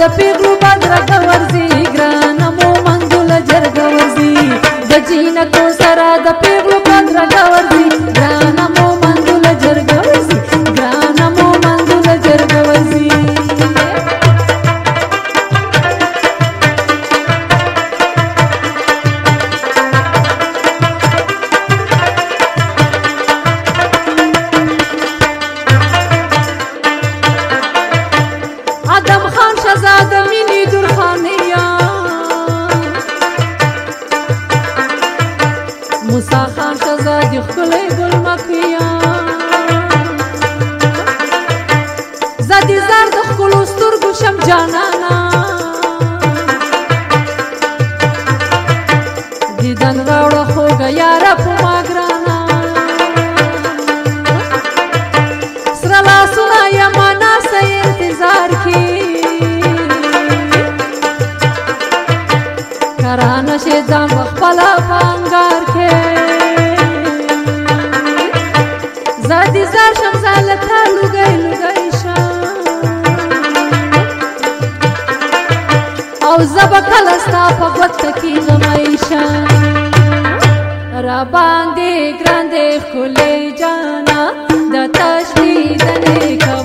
The pedro, uma dragão حیران شي ځان خپل پنګار کې زادي زار شم زالته لګي لګي او زبا کله ستا په وخت کې زمایشا را باندې ګرانده خلې جانا د تشبيه نه کا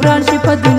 पुराण से